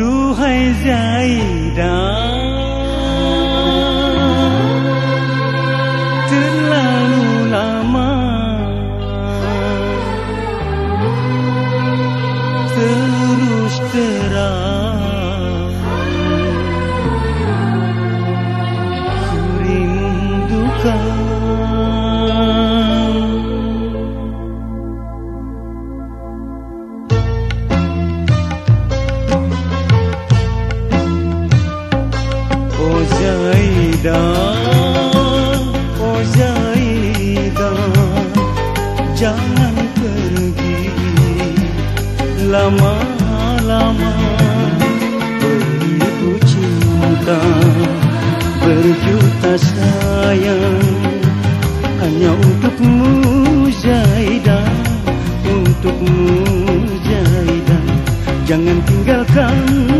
Duhai Zaidah Zaidah, oh Zaidah Jangan pergi. Lama-lama Beribu cinta, berjuta sayang. Hanya untukmu Zaidah, untukmu Zaidah Jangan tinggalkan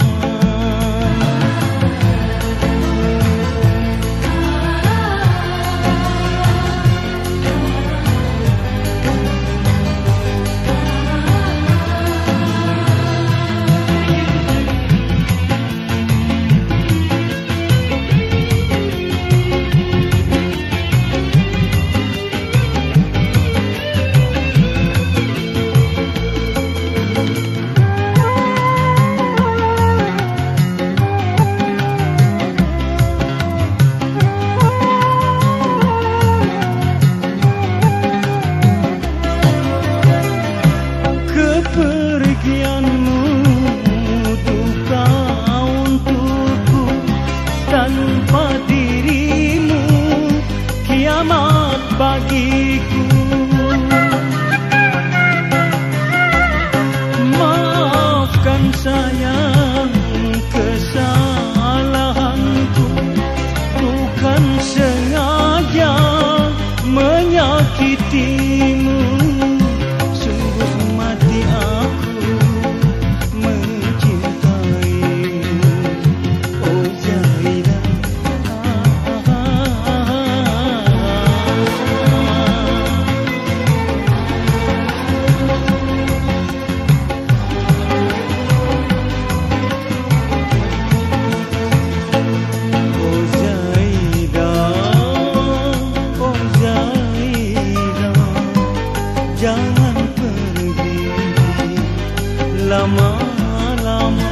lama-lama.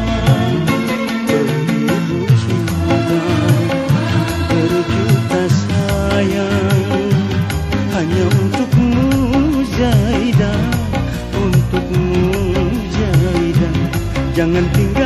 Beribu cinta, berjuta sayang Hanya untukmu Zaidah, untukmu Zaidah Jangan tinggalkan